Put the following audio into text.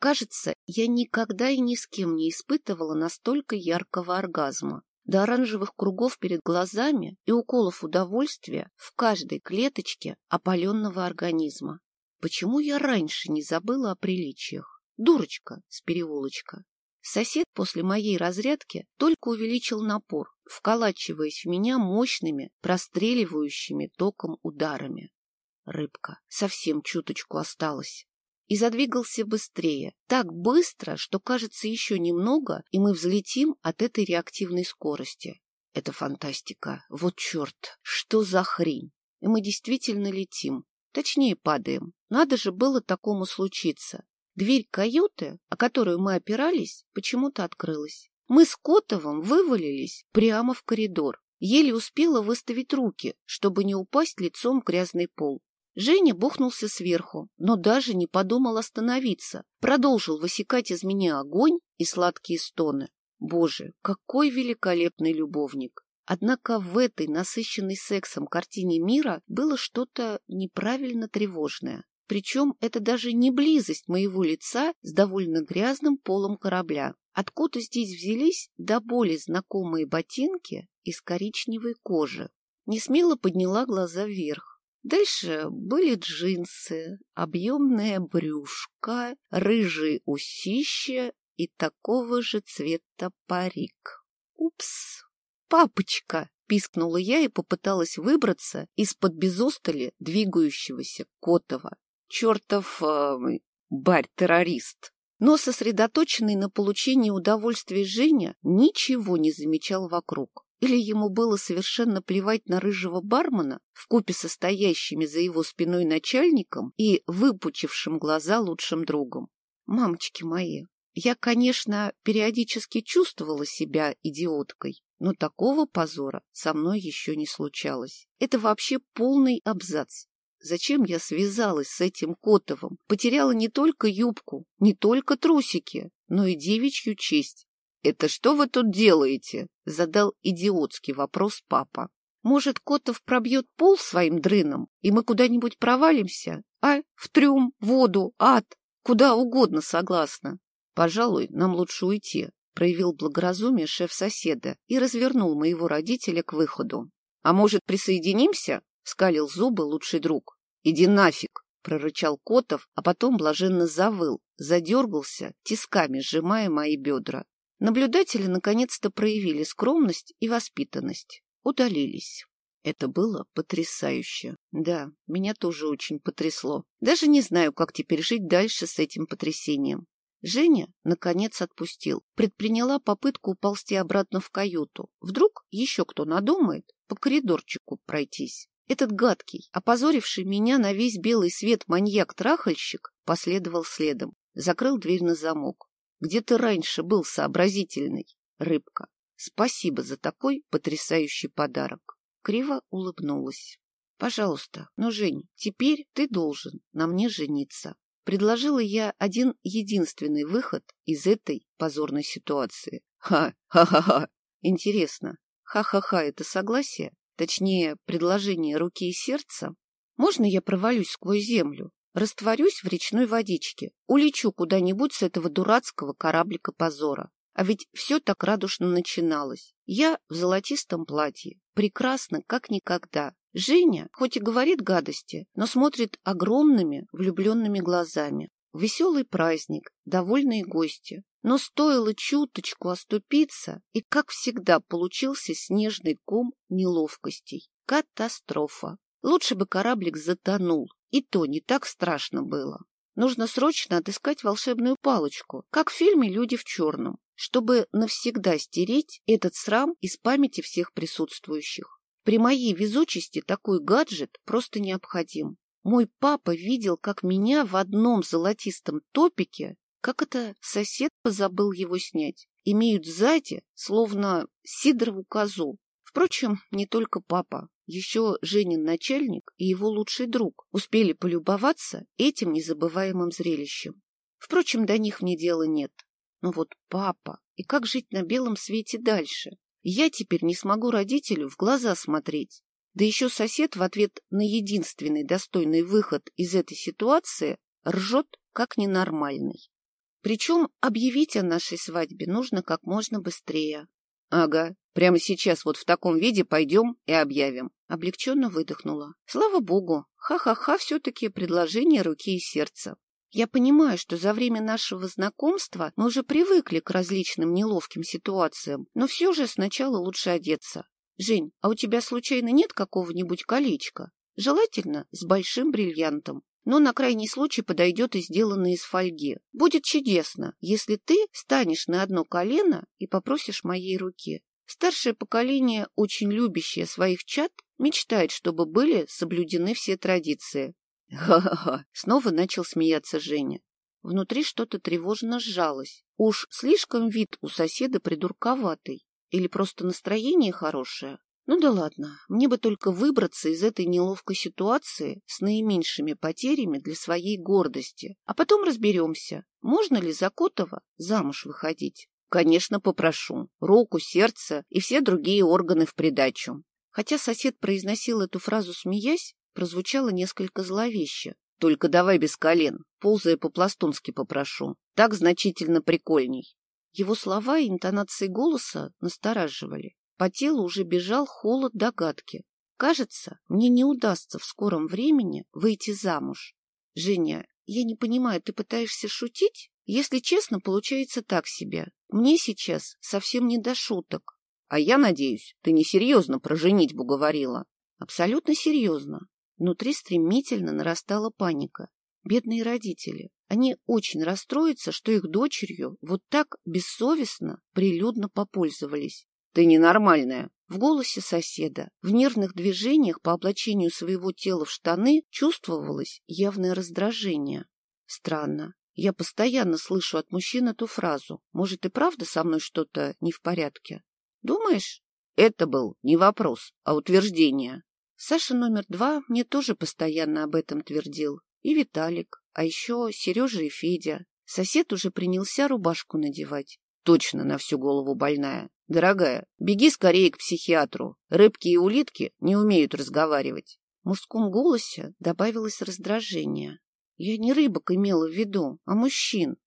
Кажется, я никогда и ни с кем не испытывала настолько яркого оргазма. До оранжевых кругов перед глазами и уколов удовольствия в каждой клеточке опаленного организма. Почему я раньше не забыла о приличиях? Дурочка с переулочка. Сосед после моей разрядки только увеличил напор, вколачиваясь в меня мощными, простреливающими током ударами. Рыбка совсем чуточку осталась. И задвигался быстрее, так быстро, что, кажется, еще немного, и мы взлетим от этой реактивной скорости. Это фантастика. Вот черт, что за хрень? И мы действительно летим. Точнее, падаем. Надо же было такому случиться. Дверь каюты, о которую мы опирались, почему-то открылась. Мы с Котовым вывалились прямо в коридор. Еле успела выставить руки, чтобы не упасть лицом в грязный пол. Женя бухнулся сверху, но даже не подумал остановиться. Продолжил высекать из меня огонь и сладкие стоны. Боже, какой великолепный любовник! Однако в этой насыщенной сексом картине мира было что-то неправильно тревожное. Причем это даже не близость моего лица с довольно грязным полом корабля. Откуда здесь взялись до боли знакомые ботинки из коричневой кожи? Несмело подняла глаза вверх. Дальше были джинсы, объемная брюшка, рыжие усища и такого же цвета парик. Упс! Папочка! Пискнула я и попыталась выбраться из-под безустали двигающегося Котова чертов э, барь-террорист. Но сосредоточенный на получении удовольствия Женя ничего не замечал вокруг. Или ему было совершенно плевать на рыжего бармена в купе со стоящими за его спиной начальником и выпучившим глаза лучшим другом. Мамочки мои, я, конечно, периодически чувствовала себя идиоткой, но такого позора со мной еще не случалось. Это вообще полный абзац. Зачем я связалась с этим Котовым? Потеряла не только юбку, не только трусики, но и девичью честь. — Это что вы тут делаете? — задал идиотский вопрос папа. — Может, Котов пробьет пол своим дрыном, и мы куда-нибудь провалимся? А? В трюм, воду, ад? Куда угодно согласна. — Пожалуй, нам лучше уйти, — проявил благоразумие шеф соседа и развернул моего родителя к выходу. — А может, присоединимся? — скалил зубы лучший друг. — Иди нафиг! — прорычал Котов, а потом блаженно завыл, задергался, тисками сжимая мои бедра. Наблюдатели наконец-то проявили скромность и воспитанность. Удалились. Это было потрясающе. Да, меня тоже очень потрясло. Даже не знаю, как теперь жить дальше с этим потрясением. Женя, наконец, отпустил. Предприняла попытку уползти обратно в каюту. Вдруг еще кто надумает по коридорчику пройтись. Этот гадкий, опозоривший меня на весь белый свет маньяк-трахальщик, последовал следом. Закрыл дверь на замок. Где ты раньше был сообразительный, рыбка? Спасибо за такой потрясающий подарок. Криво улыбнулась. Пожалуйста, но, Жень, теперь ты должен на мне жениться. Предложила я один единственный выход из этой позорной ситуации. Ха-ха-ха-ха. Интересно, ха-ха-ха — это согласие? точнее, предложение руки и сердца, можно я провалюсь сквозь землю, растворюсь в речной водичке, улечу куда-нибудь с этого дурацкого кораблика позора? А ведь все так радушно начиналось. Я в золотистом платье, прекрасно, как никогда. Женя, хоть и говорит гадости, но смотрит огромными влюбленными глазами. Веселый праздник, довольные гости. Но стоило чуточку оступиться, и, как всегда, получился снежный ком неловкостей. Катастрофа. Лучше бы кораблик затонул, и то не так страшно было. Нужно срочно отыскать волшебную палочку, как в фильме «Люди в черном», чтобы навсегда стереть этот срам из памяти всех присутствующих. При моей везучести такой гаджет просто необходим. Мой папа видел, как меня в одном золотистом топике, как это сосед позабыл его снять, имеют сзади, словно сидорову козу. Впрочем, не только папа, еще Женин начальник и его лучший друг успели полюбоваться этим незабываемым зрелищем. Впрочем, до них мне дела нет. Но вот папа, и как жить на белом свете дальше? Я теперь не смогу родителю в глаза смотреть. Да еще сосед в ответ на единственный достойный выход из этой ситуации ржет как ненормальный. Причем объявить о нашей свадьбе нужно как можно быстрее. Ага, прямо сейчас вот в таком виде пойдем и объявим. Облегченно выдохнула. Слава богу, ха-ха-ха все-таки предложение руки и сердца. Я понимаю, что за время нашего знакомства мы уже привыкли к различным неловким ситуациям, но все же сначала лучше одеться. Жень, а у тебя случайно нет какого-нибудь колечка? Желательно с большим бриллиантом, но на крайний случай подойдет и сделанное из фольги. Будет чудесно, если ты станешь на одно колено и попросишь моей руки. Старшее поколение, очень любящее своих чад, мечтает, чтобы были соблюдены все традиции. Ха-ха-ха! Снова начал смеяться Женя. Внутри что-то тревожно сжалось. Уж слишком вид у соседа придурковатый. Или просто настроение хорошее? Ну да ладно, мне бы только выбраться из этой неловкой ситуации с наименьшими потерями для своей гордости. А потом разберемся, можно ли за Котова замуж выходить. Конечно, попрошу. Руку, сердце и все другие органы в придачу. Хотя сосед произносил эту фразу смеясь, прозвучало несколько зловеще. Только давай без колен, ползая по-пластунски попрошу. Так значительно прикольней. Его слова и интонации голоса настораживали. По телу уже бежал холод догадки. Кажется, мне не удастся в скором времени выйти замуж. Женя, я не понимаю, ты пытаешься шутить? Если честно, получается так себе. Мне сейчас совсем не до шуток. А я надеюсь, ты не серьезно про женитьбу говорила. Абсолютно серьезно. Внутри стремительно нарастала паника. Бедные родители. Они очень расстроятся, что их дочерью вот так бессовестно, прилюдно попользовались. Ты ненормальная. В голосе соседа, в нервных движениях по облачению своего тела в штаны чувствовалось явное раздражение. Странно. Я постоянно слышу от мужчин эту фразу. Может, и правда со мной что-то не в порядке? Думаешь? Это был не вопрос, а утверждение. Саша номер два мне тоже постоянно об этом твердил. И Виталик, а еще Сережа и Федя. Сосед уже принялся рубашку надевать. Точно на всю голову больная. Дорогая, беги скорее к психиатру. Рыбки и улитки не умеют разговаривать. В мужском голосе добавилось раздражение. Я не рыбок имела в виду, а мужчин.